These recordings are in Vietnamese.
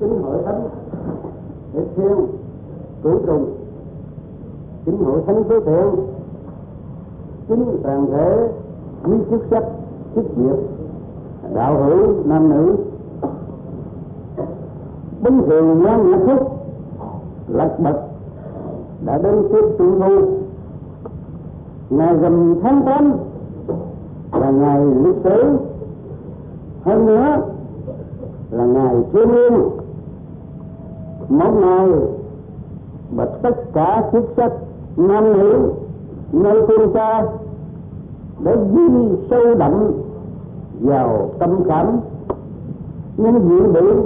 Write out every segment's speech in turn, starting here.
chính hội thánh để thiêu cử trùng. Chính hội thánh số thiện chính toàn thể quý chức sắc, chức việc đạo hữu nam nữ. Bình thường quan nhạc phúc, lật bật, đã đến tiếp trung thu. Ngày rằm tháng tám là ngày lịch sử. Hơn nữa là ngày thiên liêng một ngày, mà tất cả chức sắc nam nữ, nơi phương xa để ghi sâu đậm vào tâm cảm. Những diễn biến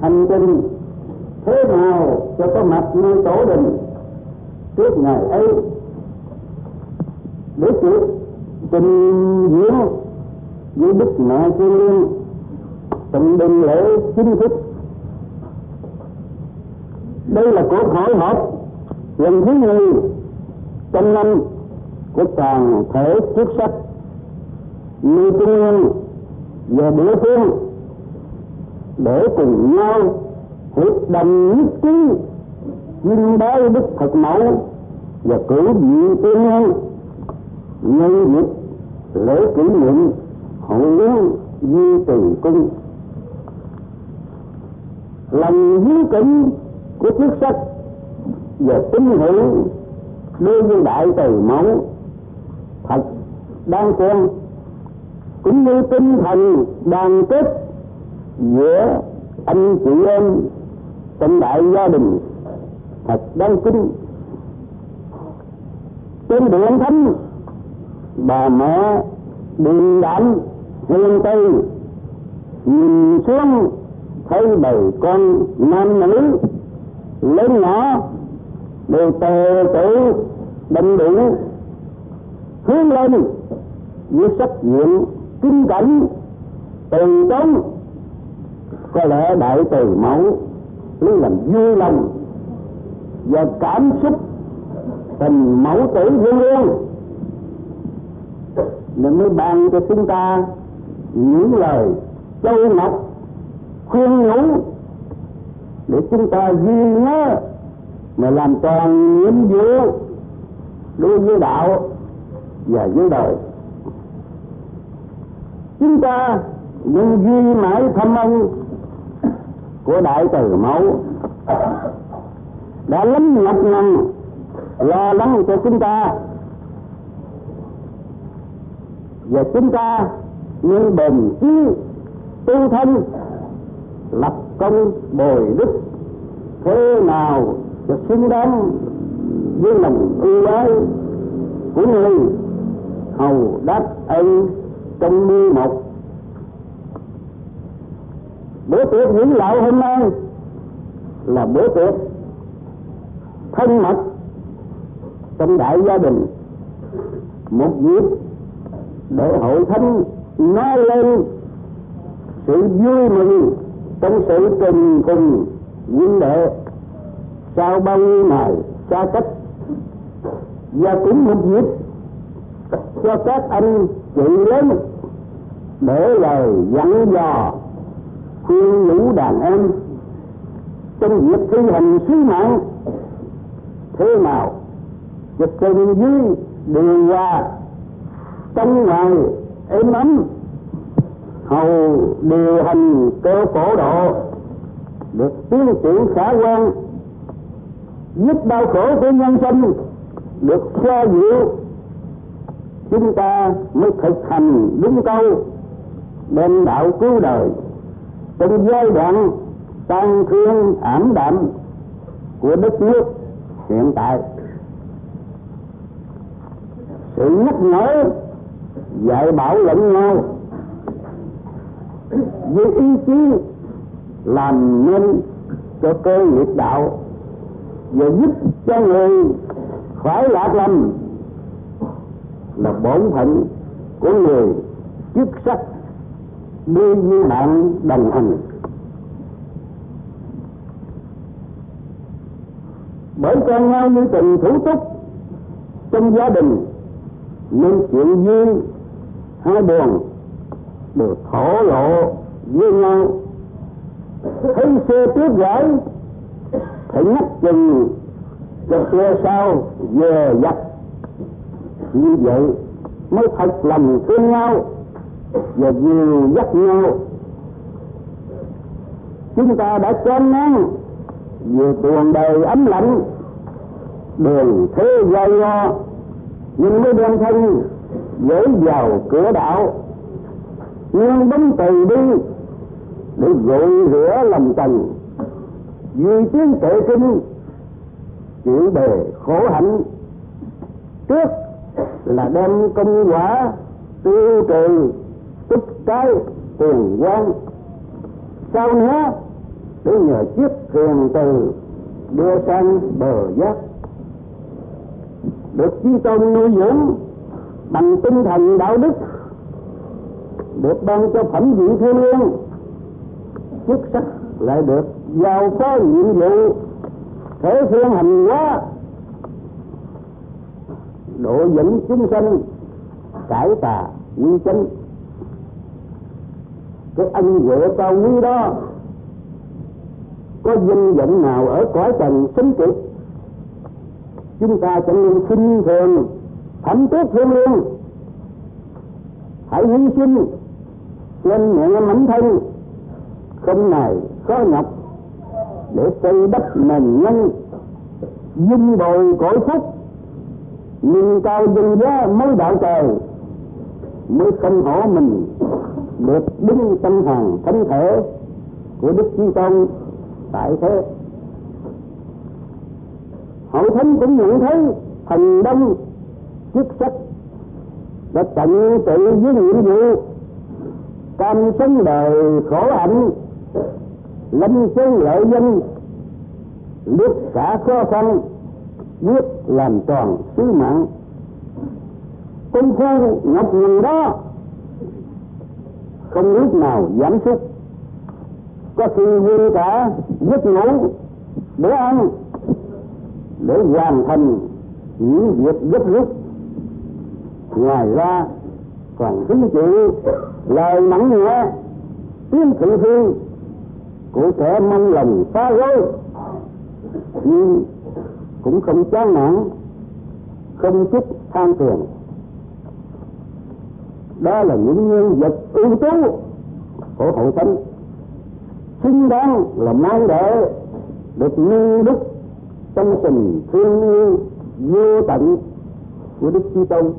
hành trình thế nào cho có mặt nơi tổ đình trước ngày ấy? Để kịp trình diễn với đức mẹ thiên liêng tụng đình lễ chính thức đây là cuộc hội họp lần thứ nhì trong năm của toàn thể chức sắc, như trung ương và địa phương để cùng nhau hiệp đồng nhất trí vinh bái đức phật mẫu và cử vị tiên nhân nhân dịp lễ kỷ niệm hội yến di từ cung. Lòng hiếu kính của chức sắc và tín hữu đối với đại từ mẫu thật đang quen cũng như tinh thần đoàn kết giữa anh chị em trong đại gia đình thật đáng kính. Trên điện thánh, bà mẹ điềm đạm hiền tây nhìn xuống thấy bầy con nam nữ lớn nhỏ, đều tề tự định đủ hướng lên với sách diện kinh cảnh, từ tốn có lẽ đại từ mẫu lấy làm vui lòng và cảm xúc tình mẫu tử vô lương nên mới ban cho chúng ta những lời châu ngọc khuyên nhủ để chúng ta ghi nhớ mà làm tròn nhiệm vụ đối với đạo và với đời. Chúng ta nhưng duy mãi thâm ân của đại từ mẫu. Đã lắm nhọc nhằn lo lắng cho chúng ta. Và chúng ta nên bền chí, tu thân, lập công bồi đức. Thế nào cho xứng đáng với lòng ưu ái của người hầu đáp ân trong mưu một bữa tiệc những lão hôm nay là bữa tiệc thân mật trong đại gia đình. Một dịp để hội thánh nói lên sự vui mừng trong sự tình cùng huynh đệ sau bao nhiêu ngày xa cách và cũng một dịp cho các anh chị lớn để lời dặn dò khuyên nhủ đàn em trong việc thi hành sứ mạng thế nào cho trên dưới điều hòa trong ngoài êm ấm hầu điều hành cơ cổ độ, được tiến triển khả quan, giúp đau khổ của nhân sinh, được xoa dịu. Chúng ta mới thực hành đúng câu, đem đạo cứu đời. Trong giai đoạn tan thương ảm đạm của đất nước hiện tại, sự nhắc nhở, dạy bảo lẫn nhau với ý chí làm nên cho cơ nghiệp đạo và giúp cho người khỏi lạc lầm là bổn phận của người chức sắc đi như bạn đồng hành. Bởi con nhau như tình thủ túc trong gia đình, nên chuyện vui hai buồn được thổ lộ với nhau thấy xe tiếp gửi phải nhắc chừng cho xe sau, về dập như vậy mới thật lòng thương nhau và dìu dắt nhau. Chúng ta đã chán nắng về tuần đời ấm lạnh, đường thế gai go nhưng mới đem thân dễ vào cửa đạo. Nhưng bấm từ đi để dội rửa lòng trần duy tiếng tệ kinh chịu bề khổ hạnh. Trước là đem công quả tiêu trừ tích cái tiền quan. Sau nữa, để nhờ chiếc thuyền từ đưa sang bờ giác. Được chi tôn nuôi dưỡng bằng tinh thần đạo đức, được ban cho phẩm vị thiên liêng chức sắc lại được giao phó nhiệm vụ. Thể thiên hành hóa, độ dẫn chúng sanh, cải tà quy chánh. Cái ân huệ cao quý đó, có danh vọng nào ở cõi trần sinh kịp? Chúng ta chẳng nên khinh thường, thẩm tước thương liêng. Hãy hy sinh quên mẹ mảnh thân không này khó nhọc để xây đắp nền nhân dung bồi cõi phúc nhưng cao dân giá mới đạo trời mới không hổ mình được đứng trong hàng thánh thể của đức chi tôn tại thế. Hội thánh cũng nhận thấy thành đông chức sắc đã tận tự với nhiệm vụ, cam sống đời khổ hạnh lâm chung lợi dân lúc cả khó khăn, biết làm tròn sứ mạng công phu ngọc nhìn đó, không lúc nào giảm sút có khi vui cả, giấc ngủ để ăn, để hoàn thành những việc gấp rút ngoài ra, còn hứng chịu lời mắng nhẹ, tiếng thị thương của kẻ mong lòng phá rối. Nhưng cũng không chán nản, không chút than phiền. Đó là những nhân vật ưu tú của hội thánh xứng đáng là mang đệ được nâng đức trong tình thương yêu vô tận của đức chi tôn.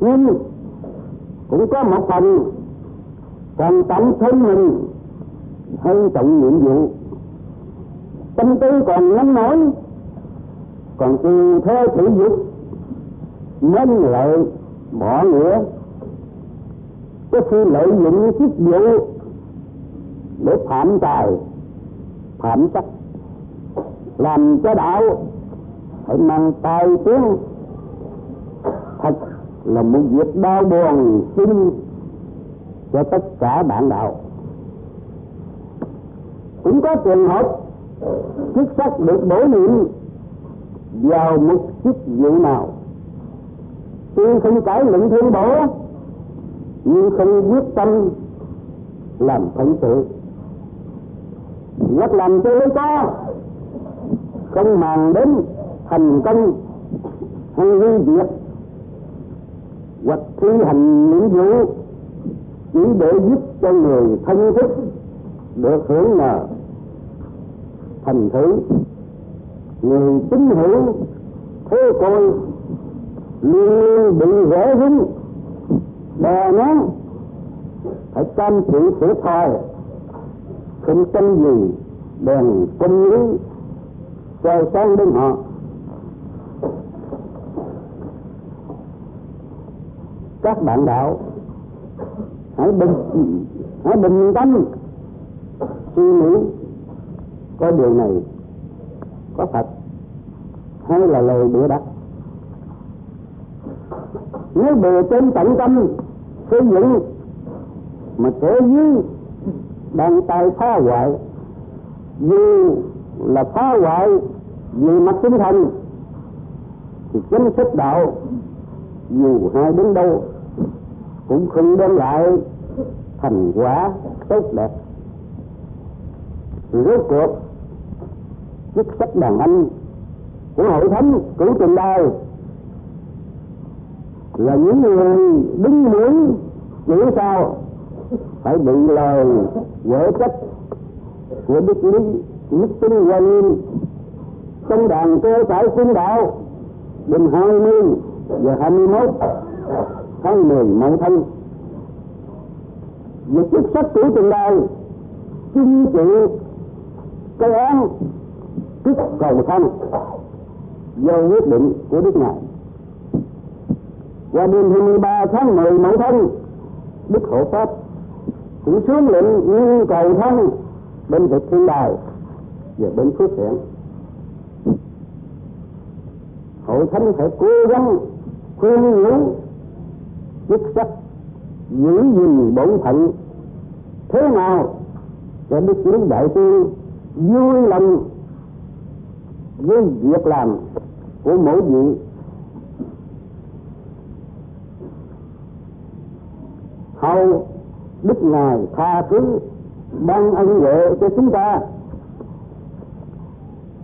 Nhưng cũng có một phần còn tận thân mình hay trọng nhiệm vụ. Tâm tư còn nóng nổi, còn tùy theo thể dục nên lợi, bỏ nghĩa có khi lợi dụng chức vụ để phạm tài, phạm sắc làm cho đạo phải mang tài tiếng thật là một việc đau buồn xin cho tất cả bạn đạo có trường hợp chức sắc được bổ nhiệm vào một chức vụ nào. Tuy không cải luận thiên bổ, nhưng không quyết tâm làm phận sự. Nhất làm cho lấy có, không màng đến thành công hay vi việc hoặc thi hành nhiệm vụ chỉ để giúp cho người thân thích được hưởng nhờ thành thử. Người tín hữu thế coi luôn luôn bị rẽ rúng đè nén, phải chăm chỉ sửa thai, không tranh gì đèn công lý soi sáng đến họ. Các bạn đạo, hãy bình hãy bình tâm, suy nghĩ có điều này có thật hay là lời bịa đặt nếu bề trên tận tâm xây dựng mà kẻ dưới đang tay phá hoại, dù là phá hoại vì mặt tinh thần, thì chính sách đạo dù hai đến đâu cũng không đem lại thành quả tốt đẹp. Rốt cuộc chức sách đàn anh của hội thánh cửu trình đời là những người đứng mũi chỉ sao phải bị lời dễ trách của đức lý, đức tính quan nghiêm trong đàn cơ sở quân đạo đêm 20 và 21 tháng 10 mậu thân. Về chức sách của trình đời chính trị cái án chức cầu thân do quyết định của đức ngài. Và đêm 23 tháng 10 mậu thân, đức hộ pháp cũng xuống lệnh nguyên cầu thân bên vực thiên đài và bên phước thiện. Hội thánh phải cố gắng khuyên nhủ chức sắc giữ gìn bổn phận thế nào cho đức chúa đại tiên vui lòng với việc làm của mỗi vị, hầu đức ngài tha thứ ban ân huệ cho chúng ta.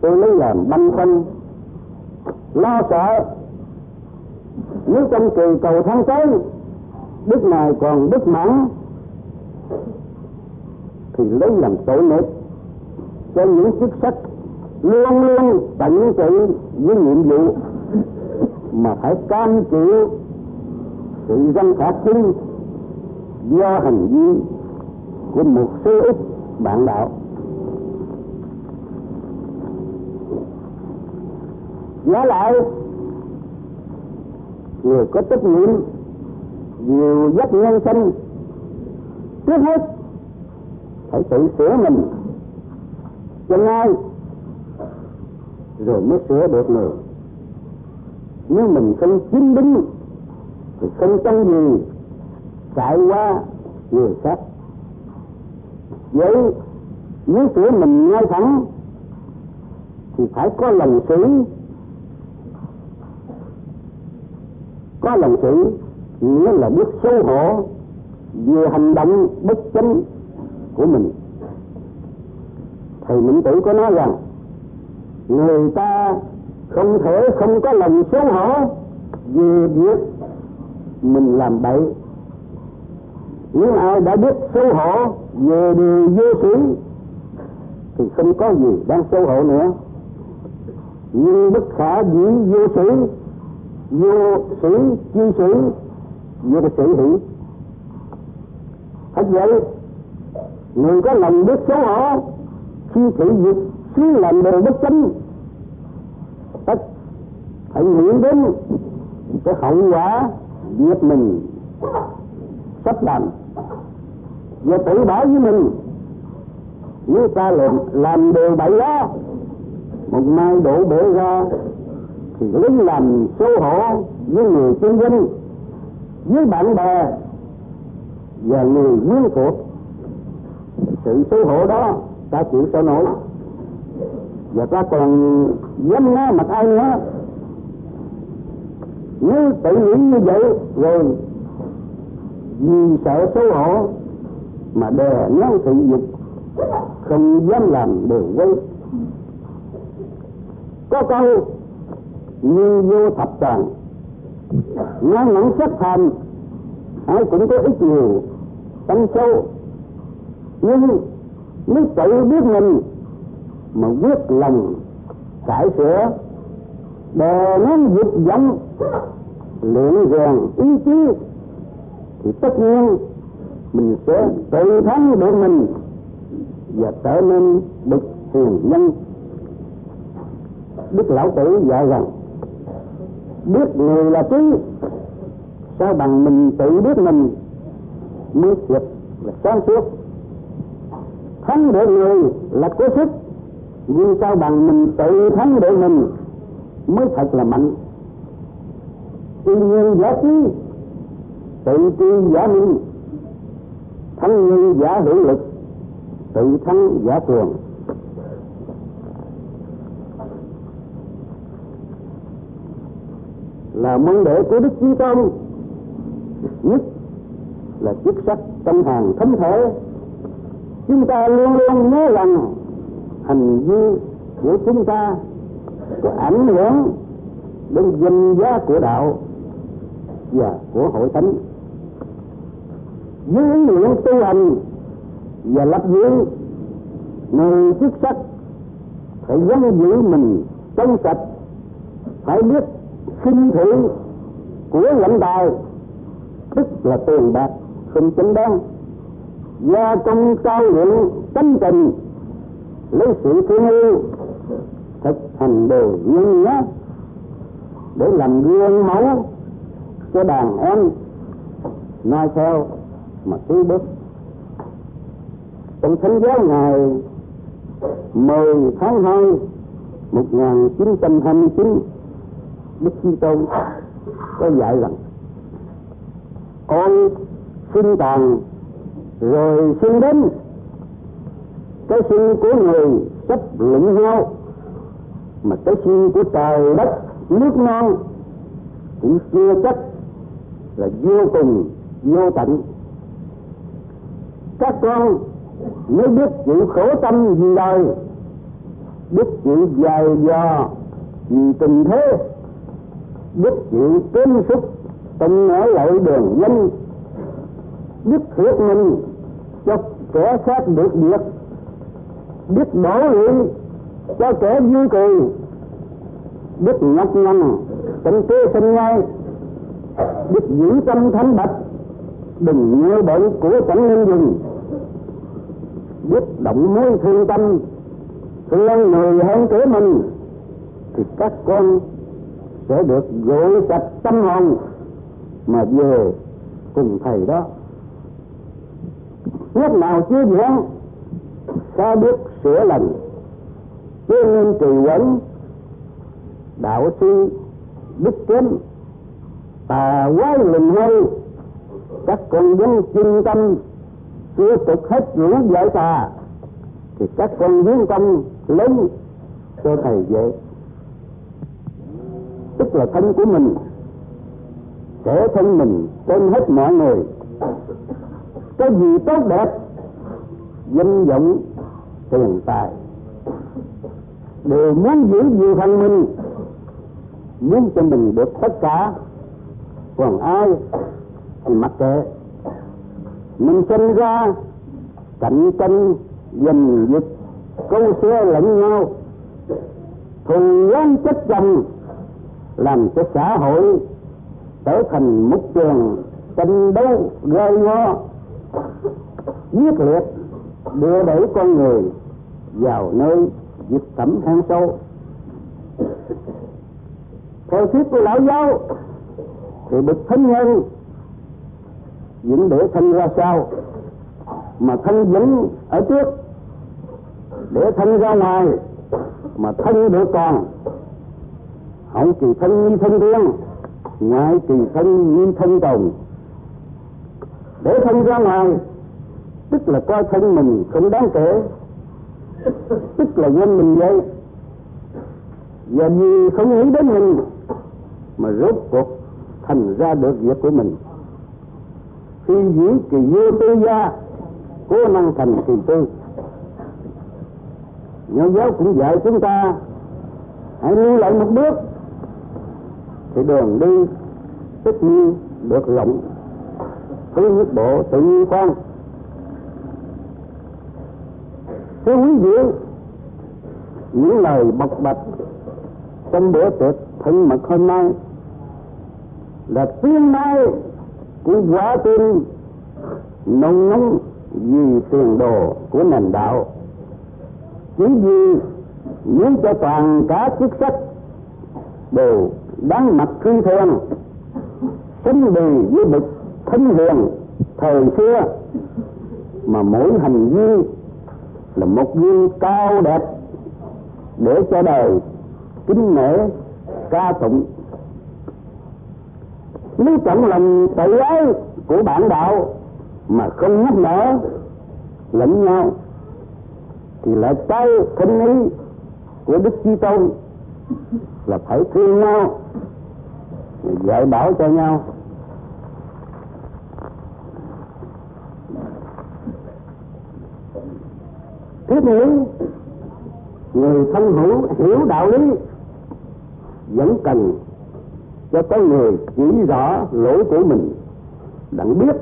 Tôi lấy làm băn khoăn, lo sợ nếu trong kỳ cầu tháng tới đức ngài còn đức mãn, thì lấy làm tội nghiệp cho những chức sách luôn luôn tận tụy với nhiệm vụ mà phải cam chịu sự dân khả chung do hành vi của một số ít bạn đạo. Giá lại, người có trách nhiệm nhiều dắt nhân sinh, trước hết phải tự sửa mình. Cho ngay rồi mới sửa được người nếu mình không chính đứng thì không trong gì trải qua người khác. Vậy, nếu sửa mình ngay thẳng, thì phải có lòng xử có lòng xử nghĩa là biết xấu hổ về hành động bất chánh của mình. Thầy minh tử có nói rằng người ta không thể không có lòng xấu hổ về việc mình làm bậy. Những ai đã biết xấu hổ về điều vô sĩ thì không có gì đang xấu hổ nữa. Nhưng bất khả dĩ vô sĩ vô sĩ chi sĩ vô sĩ hữu hết vậy, người có lòng biết xấu hổ, khi thị việc chứ làm điều bất chánh. Tất phải nghĩ đến cái hậu quả việc mình sắp làm. Và tự bảo với mình, nếu ta làm làm điều bậy đó, một mai đổ bể ra, thì lính làm xấu hổ với người kinh doanh với bạn bè và người quyến thuộc sự xấu hổ đó ta chịu sao nổi và ta còn dám nói mặt ai nữa. Nếu tự nghĩ như vậy rồi vì sợ xấu hổ mà đè nén thị dục không dám làm điều quấy có câu như vô thập toàn ngang ngắn sắc tham, ai cũng có ít nhiều tâm sâu. Nhưng nếu tự biết mình mà quyết lòng cải sửa đề nén dục vọng, luyện rèn ý chí, thì tất nhiên mình sẽ tự thắng được mình và trở nên bậc hiền nhân. Đức lão tử dạy rằng, biết người là trí, sao bằng mình tự biết mình mới thiệt là sáng suốt. Thắng được người là có sức vì sao bằng mình tự thắng được mình mới thật là mạnh? Tuy nhiên giả trí, tự tri giả minh, thắng như giả hữu lực, tự thắng giả cường là môn đệ của đức chí tôn. Nhất là chức sắc trong hàng thánh thể. Chúng ta luôn luôn nhớ rằng hành vi của chúng ta có ảnh hưởng đến danh giá của đạo và của hội thánh. Dưới nguyện tu hành và lập dưỡng người chức sắc phải gắn giữ mình trong sạch, phải biết sinh thị của lãnh đạo, tức là tiền bạc không chính đáng do công cao lượng tánh tình lấy sự thương yêu, thực hành đồ nhân nghĩa để làm gương mẫu cho đàn em nói theo mà cứ bước trong thánh giáo ngày 10 tháng 2 1929 Đức Chi Tôn có dạy rằng, con sinh tàn rồi sinh đến cái sinh của người chấp lẫn nhau, mà cái sinh của trời đất, nước non, cũng chưa chắc là vô cùng, vô tận. Các con mới biết chịu khổ tâm vì đời, biết chịu dài dò vì tình thế, biết chịu cơn xúc tình ở lại đường danh biết thuyết mình cho kẻ khác được việc biết đổ luyện cho kẻ vui cười biết nhọc nhằn tình tư sinh ngay biết giữ tâm thanh bạch, đừng nhớ bệnh của chẳng nên dùng biết động mối thương tâm thương người hơn kế mình, thì các con sẽ được gội sạch tâm hồn mà về cùng thầy đó. Lúc nào chưa giảng có biết sửa lành chứ nên trì quấn đạo sư đức kém tà quái lừng hơi các con vẫn chuyên tâm chưa tục hết những giải tà, thì các con dân tâm lớn cho thầy về tức là thân của mình sẽ thân mình trên hết mọi người. Cái gì tốt đẹp, danh vọng tiền tài đều muốn giữ gìn phần mình muốn cho mình được tất cả, còn ai thì mặc kệ. Mình sinh ra, cạnh tranh giành giật câu xe lẫn nhau. Thù oán chất chồng, làm cho xã hội trở thành một trường tranh đấu gây go giết liệt, đưa đẩy con người vào nơi dịch thẩm hang sâu. Theo thuyết của lão giáo thì bậc thánh nhân những để thân ra sao mà thân vẫn ở trước? Để thân ra ngoài mà thân được còn. Hậu kỳ thân như thân riêng ngoại kỳ thân như thân đồng, để thân ra ngoài tức là coi thân mình không đáng kể. tức là quên mình vậy. Và vì không nghĩ đến mình, mà rốt cuộc thành ra được việc của mình. Khi dĩ kỳ vô tư gia, cố năng thành kỳ tư. Nho giáo cũng dạy chúng ta, hãy lưu lại một bước, thì đường đi tất nhiên được rộng. Cứ nhất bộ tự nhiên khoan. Thưa quý vị những lời bộc bạch trong bữa tiệc thân mật hôm nay là tiếng nói của quả tin nồng nóng vì tiền đồ của nền đạo. Chỉ vì muốn cho toàn cả chức sách đều đáng mặt khi thường sinh bì với bậc thánh hiền thời xưa mà mỗi hành vi là một gương cao đẹp để cho đời kính nể, ca tụng. Nếu trọng lòng tự ái của bản đạo mà không nhắc nhở, lẫn nhau, thì lại trái thánh ý của đức chi tôn là phải thương nhau dạy bảo cho nhau. Tiếp nữa người thân hữu hiểu đạo lý, vẫn cần cho có người chỉ rõ lỗi của mình, đặng biết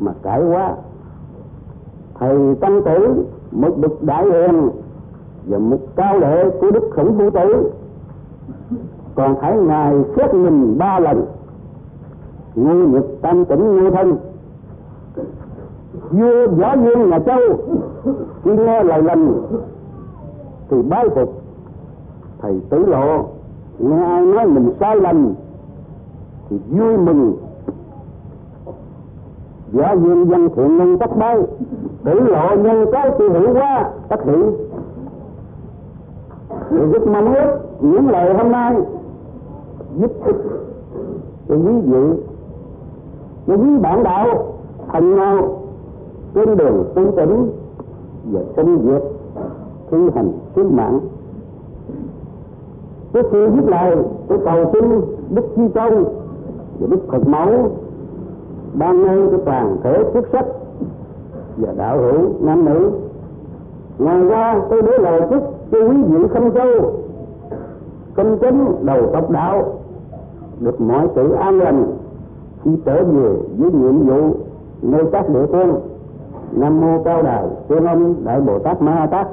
mà cải hóa. Thầy tăng tử, một bậc đại hiền và một cao lệ của đức khổng phu tử, còn phải ngài xét mình ba lần. Ngu nhật tam tỉnh ngu thân, vua võ dương nhà châu khi nghe lời lành. Thì bái phục. Thầy tử lộ, nghe ai nói mình sai lầm, thì vui mừng. Giả dương dân thiện nhân tất bái, tử lộ nhân cái thì hữu quá tất hữu. Thì rất mong ước những lời hôm nay, giúp ích cho quý vị, cho quý bạn đạo, thành nhau trên đường tu tỉnh và sinh việc thi hành sứ mạng. Trước khi giúp lời tôi cầu xin đức chi công và đức phật mẫu ban ơn cho toàn thể quốc sắc và đạo hữu nam nữ. Ngoài ra, tôi đưa lời chúc cho quý vị không châu, công chính đầu tộc đạo, được mọi sự an lành khi trở về với nhiệm vụ nơi các địa phương nam mô cao đài tiên ông đại bồ tát ma tát.